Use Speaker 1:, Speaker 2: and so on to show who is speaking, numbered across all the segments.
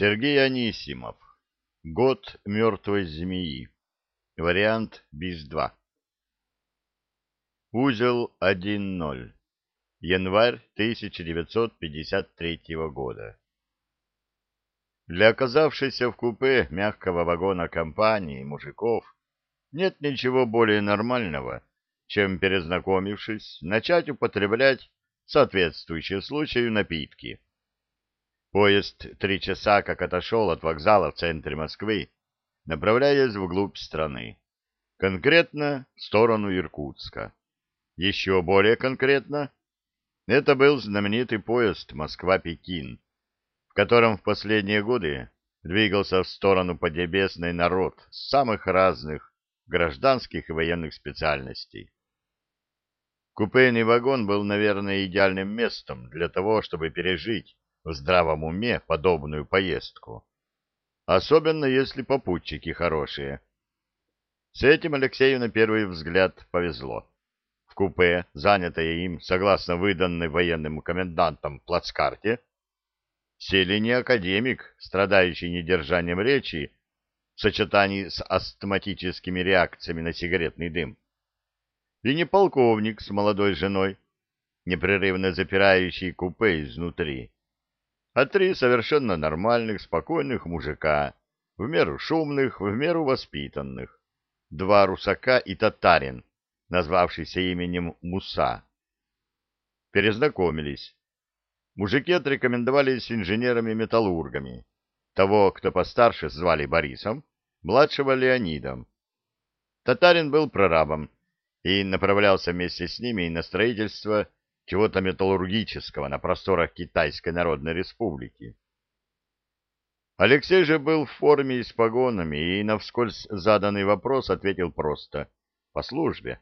Speaker 1: Сергей Анисимов. Год мертвой змеи. Вариант БИС-2. Узел 1.0. Январь 1953 года. Для оказавшейся в купе мягкого вагона компании мужиков нет ничего более нормального, чем, перезнакомившись, начать употреблять соответствующие случаю напитки. Поезд три часа как отошел от вокзала в центре Москвы, направляясь вглубь страны. Конкретно в сторону Иркутска. Еще более конкретно, это был знаменитый поезд Москва-Пекин, в котором в последние годы двигался в сторону Поднебесной народ самых разных гражданских и военных специальностей. Купейный вагон был, наверное, идеальным местом для того, чтобы пережить в здравом уме подобную поездку. Особенно, если попутчики хорошие. С этим Алексею на первый взгляд повезло купе, занятое им согласно выданной военным комендантом плацкарте, сели не академик, страдающий недержанием речи, в сочетании с астматическими реакциями на сигаретный дым, и не полковник с молодой женой, непрерывно запирающий купе изнутри, а три совершенно нормальных, спокойных мужика, в меру шумных, в меру воспитанных, два русака и татарин, назвавшийся именем Муса. Перезнакомились. Мужики отрекомендовались инженерами-металлургами. Того, кто постарше, звали Борисом, младшего Леонидом. Татарин был прорабом и направлялся вместе с ними на строительство чего-то металлургического на просторах Китайской Народной Республики. Алексей же был в форме и с погонами, и на вскользь заданный вопрос ответил просто «по службе».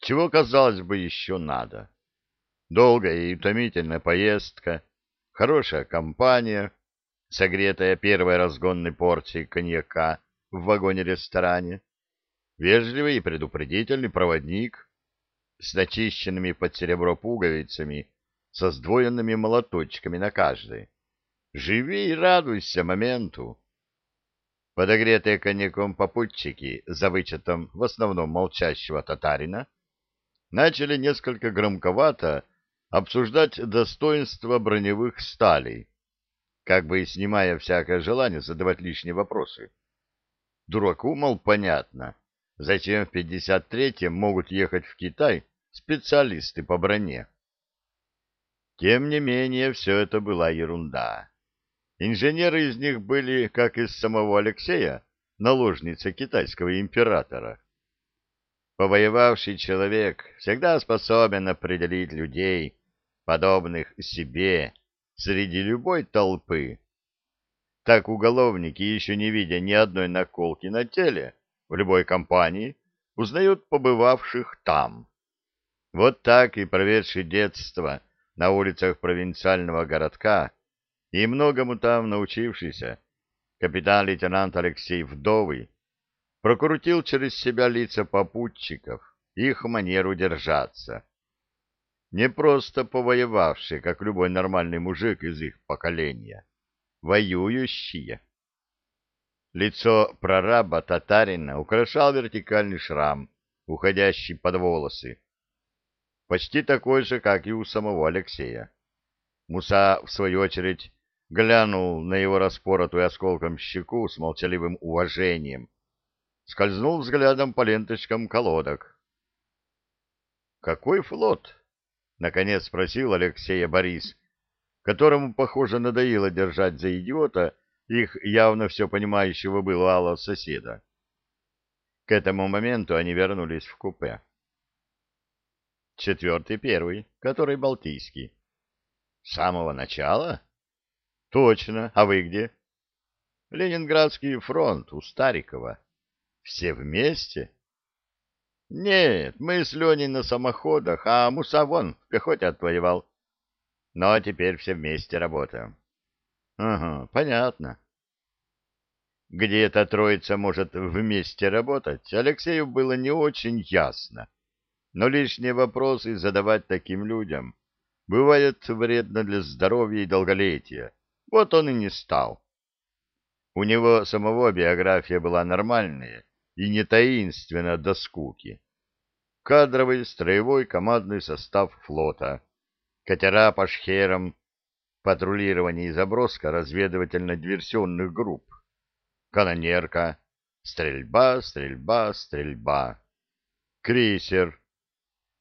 Speaker 1: Чего, казалось бы, еще надо? Долгая и утомительная поездка, хорошая компания, согретая первой разгонной порцией коньяка в вагоне-ресторане, вежливый и предупредительный проводник с начищенными под серебро пуговицами, со сдвоенными молоточками на каждой. Живи и радуйся моменту. Подогретые коньяком попутчики за вычетом в основном молчащего татарина начали несколько громковато обсуждать достоинства броневых сталей, как бы снимая всякое желание задавать лишние вопросы. Дураку, мол, понятно, зачем в 53-м могут ехать в Китай специалисты по броне. Тем не менее, все это была ерунда. Инженеры из них были, как из самого Алексея, наложницы китайского императора. Повоевавший человек всегда способен определить людей, подобных себе, среди любой толпы. Так уголовники, еще не видя ни одной наколки на теле, в любой компании, узнают побывавших там. Вот так и проведший детство на улицах провинциального городка и многому там научившийся капитан-лейтенант Алексей Вдовый прокрутил через себя лица попутчиков, их манеру держаться. Не просто повоевавшие, как любой нормальный мужик из их поколения, воюющие. Лицо прораба татарина украшал вертикальный шрам, уходящий под волосы, почти такой же, как и у самого Алексея. Муса, в свою очередь, глянул на его распоротую осколком щеку с молчаливым уважением, скользнул взглядом по ленточкам колодок. «Какой флот?» — наконец спросил Алексея Борис, которому, похоже, надоело держать за идиота их явно все понимающего бывалого соседа. К этому моменту они вернулись в купе. Четвертый первый, который Балтийский. С самого начала? Точно. А вы где? Ленинградский фронт у Старикова. Все вместе? Нет, мы с Леней на самоходах, а Муса вон в пехоте отвоевал. Но теперь все вместе работаем. Ага, понятно. Где эта троица может вместе работать, Алексею было не очень ясно. Но лишние вопросы задавать таким людям бывает вредно для здоровья и долголетия, Вот он и не стал. У него самого биография была нормальная и не таинственна до скуки. Кадровый строевой командный состав флота, катера по шхерам, патрулирование и заброска разведывательно-диверсионных групп, канонерка, стрельба, стрельба, стрельба, крейсер,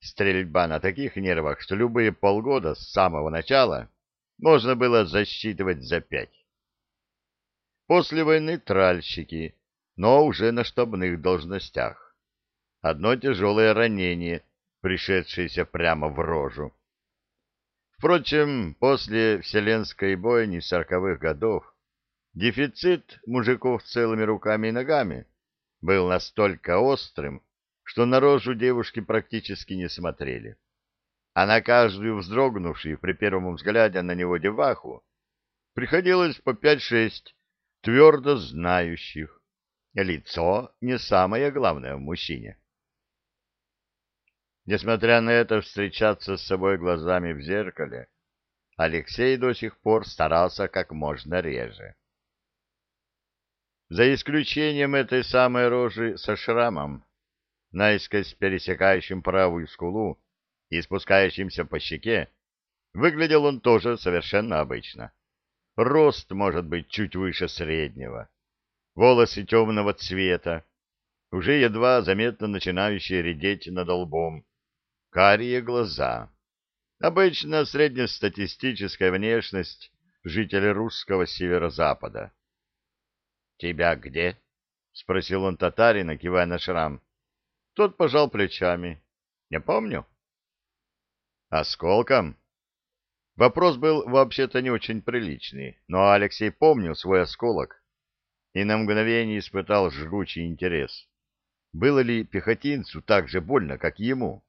Speaker 1: стрельба на таких нервах, что любые полгода с самого начала можно было засчитывать за пять. После войны тральщики, но уже на штабных должностях. Одно тяжелое ранение, пришедшееся прямо в рожу. Впрочем, после вселенской бойни сороковых годов дефицит мужиков целыми руками и ногами был настолько острым, что на рожу девушки практически не смотрели. А на каждую вздрогнувшую при первом взгляде на него деваху приходилось по пять-шесть твердо знающих. Лицо не самое главное в мужчине. Несмотря на это, встречаться с собой глазами в зеркале Алексей до сих пор старался как можно реже. За исключением этой самой рожи со шрамом, наискось пересекающим правую скулу и спускающимся по щеке, выглядел он тоже совершенно обычно. Рост может быть чуть выше среднего, волосы темного цвета, уже едва заметно начинающие редеть над лбом, карие глаза. Обычно среднестатистическая внешность жителя русского северо-запада. «Тебя где?» — спросил он татарина, кивая на шрам. Тот пожал плечами. «Не помню». «Осколком?» Вопрос был вообще-то не очень приличный, но Алексей помнил свой осколок и на мгновение испытал жгучий интерес. Было ли пехотинцу так же больно, как ему?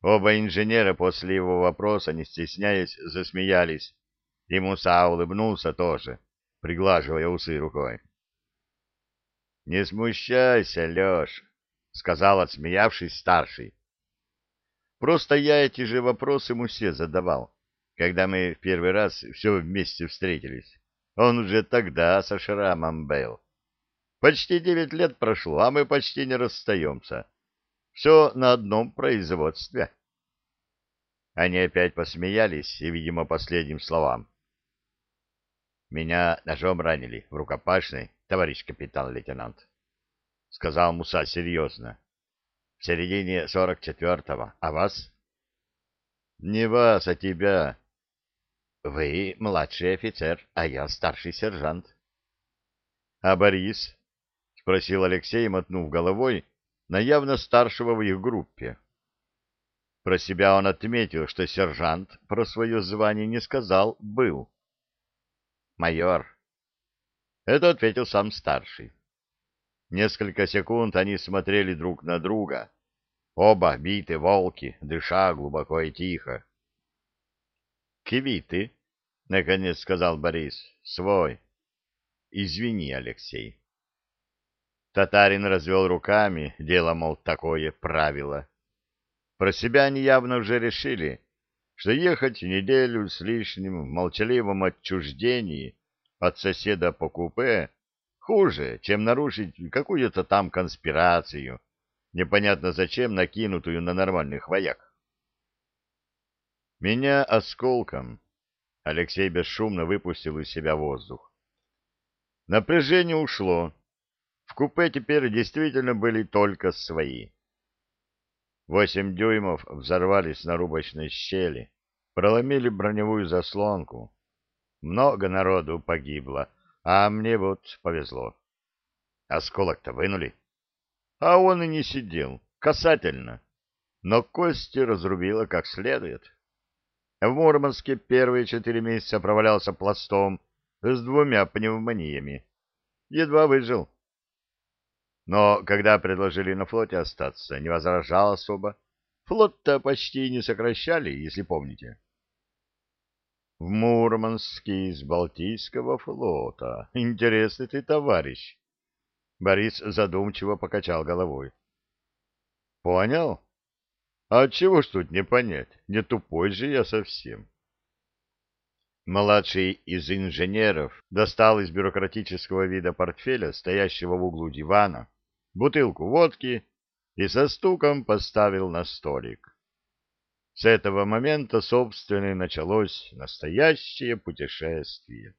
Speaker 1: Оба инженера после его вопроса, не стесняясь, засмеялись, и Муса улыбнулся тоже, приглаживая усы рукой. — Не смущайся, Леш, — сказал, отсмеявшись, старший. — Просто я эти же вопросы Мусе задавал, когда мы в первый раз все вместе встретились. Он уже тогда со шрамом был. Почти девять лет прошло, а мы почти не расстаемся. Все на одном производстве. Они опять посмеялись, и, видимо, последним словам. Меня ножом ранили в рукопашной, товарищ капитан-лейтенант. Сказал Муса серьезно. В середине сорок четвертого. А вас? Не вас, а тебя. Вы младший офицер, а я старший сержант. А Борис? Спросил Алексей, мотнув головой на явно старшего в их группе. Про себя он отметил, что сержант про свое звание не сказал «был». «Майор». Это ответил сам старший. Несколько секунд они смотрели друг на друга. Оба биты волки, дыша глубоко и тихо. «Квиты», — наконец сказал Борис, — «свой». «Извини, Алексей». Татарин развел руками, дело, мол, такое правило. Про себя они явно уже решили, что ехать неделю с лишним в молчаливом отчуждении от соседа по купе хуже, чем нарушить какую-то там конспирацию, непонятно зачем накинутую на нормальных вояк. Меня осколком. Алексей бесшумно выпустил из себя воздух. Напряжение ушло. В купе теперь действительно были только свои. Восемь дюймов взорвались на рубочной щели, проломили броневую заслонку. Много народу погибло, а мне вот повезло. Осколок-то вынули. А он и не сидел, касательно. Но кости разрубило как следует. В Мурманске первые четыре месяца провалялся пластом с двумя пневмониями. Едва выжил. Но когда предложили на флоте остаться, не возражал особо. Флот-то почти не сокращали, если помните. В Мурманске из Балтийского флота. Интересный ты товарищ. Борис задумчиво покачал головой. Понял? А чего ж тут не понять? Не тупой же я совсем. Младший из инженеров достал из бюрократического вида портфеля, стоящего в углу дивана, бутылку водки и со стуком поставил на столик. С этого момента, собственно, и началось настоящее путешествие.